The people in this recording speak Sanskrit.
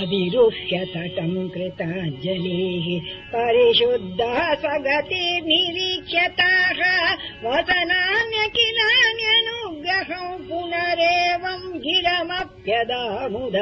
अधिरुह्य तटम् कृताञ्जलिः परिशुद्धः स्वगति निरीक्षताः वसनान्यकिलान्यनुग्रहम् पुनरेवम् गिरमप्यदामुद।